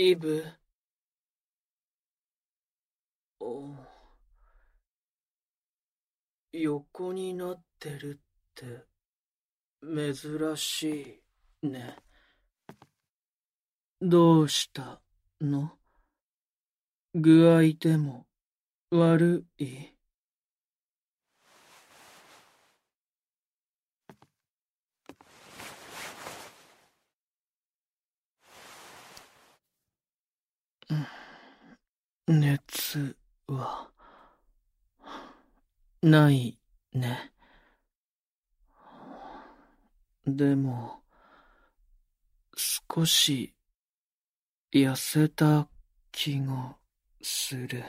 イブ。お横になってるって珍しいね。どうしたの具合でも悪い熱は、ないね。でも、少し痩せた気がする。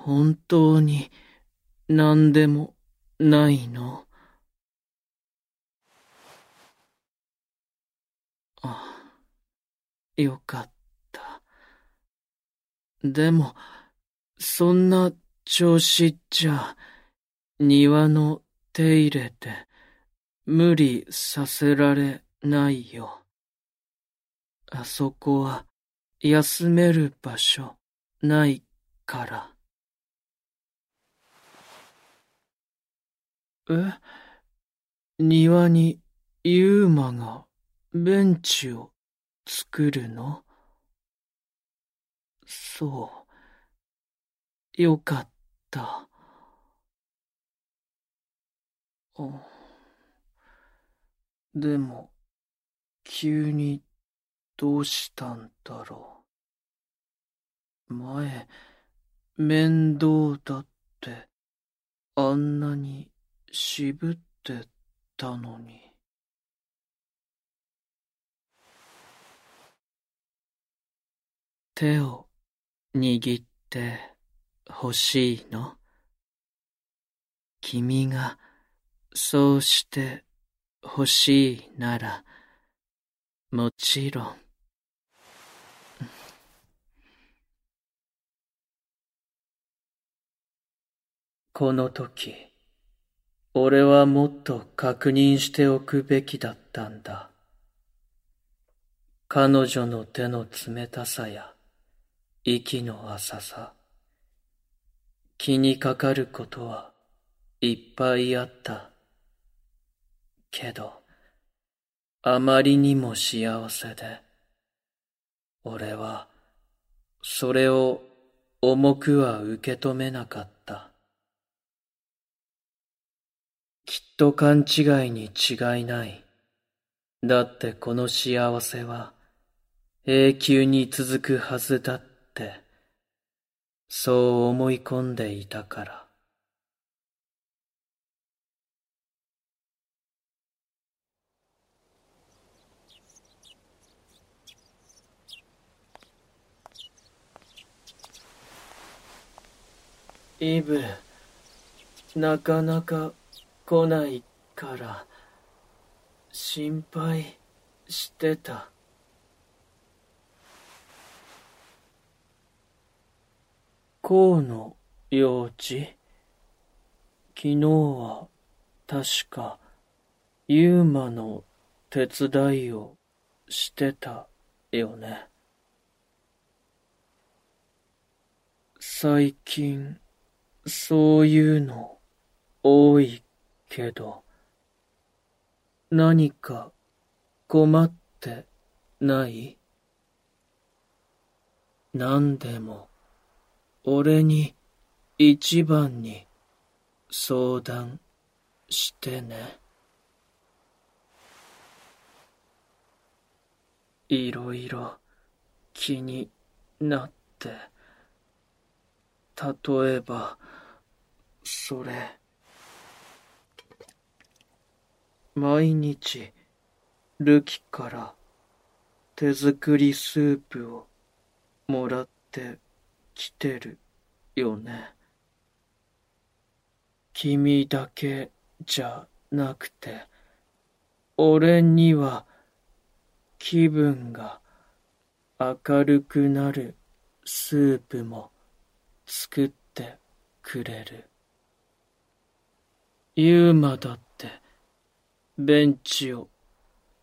本当に何でもないのあ、よかった。でも、そんな調子じゃ、庭の手入れで無理させられないよ。あそこは休める場所ないから。え？庭にユーマがベンチを作るの？そう。よかった。でも、急にどうしたんだろう。前、面倒だって、あんなに渋ってたのに。手を握ってほしいの？君がそうしてほしいならもちろん。この時俺はもっと確認しておくべきだったんだ。彼女の手の冷たさや息の浅さ。気にかかることはいっぱいあった。けど、あまりにも幸せで、俺は、それを重くは受け止めなかった。きっと勘違いに違いない。だってこの幸せは永久に続くはずだった。ってそう思い込んでいたからイブなかなか来ないから心配してた。河野幼稚昨日は確かユーマの手伝いをしてたよね。最近そういうの多いけど何か困ってない？何でも。俺に一番に相談してね。いろいろ気になって。例えば、それ。毎日、ルキから手作りスープをもらって来てるよね。君だけじゃなくて、俺には気分が明るくなるスープも作ってくれる。ユーマだってベンチを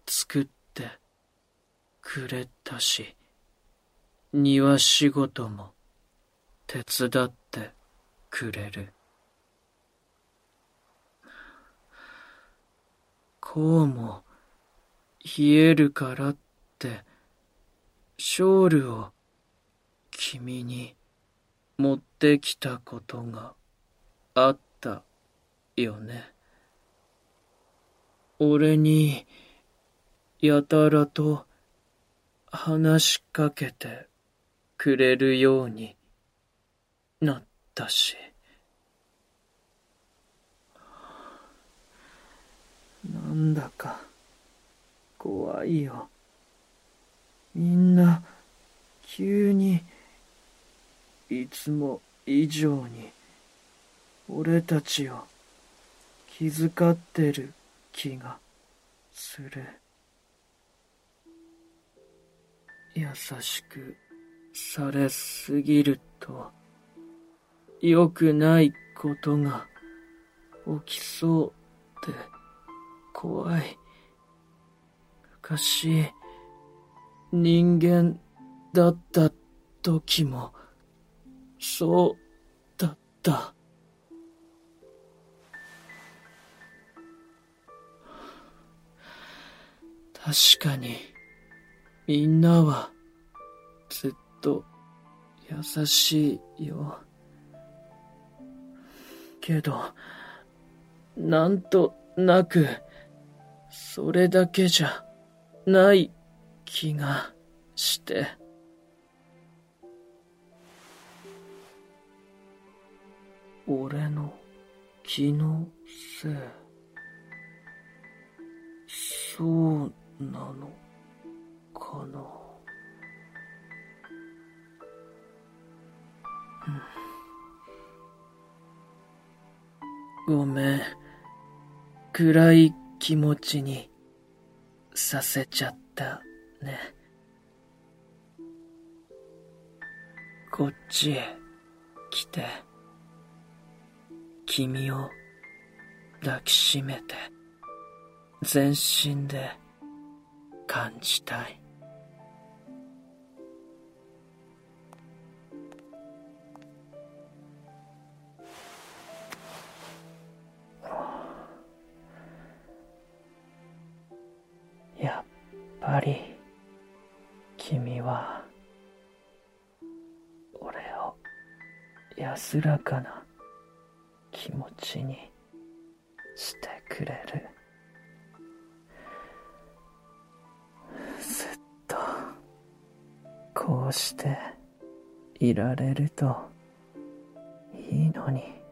作ってくれたし、庭仕事も手伝ってくれる。こうも冷えるからって、ショールを君に持ってきたことがあったよね。俺にやたらと話しかけてくれるようになったし。なんだか怖いよ。みんな急にいつも以上に俺たちを気遣ってる気がする。優しくされすぎると良くないことが起きそうで怖い。昔人間だった時もそうだった。確かに、みんなは、ずっと、優しいよ。けど、なんとなく、それだけじゃ、ない気がして。俺の気のせい。そうなのかな。うんごめん。暗い気持ちにさせちゃったね。こっちへ来て。君を抱きしめて全身で感じたいぱり君は俺を安らかな気持ちにしてくれるずっとこうしていられるといいのに。